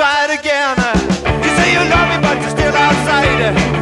try it again. You say you love me, but you're still outside.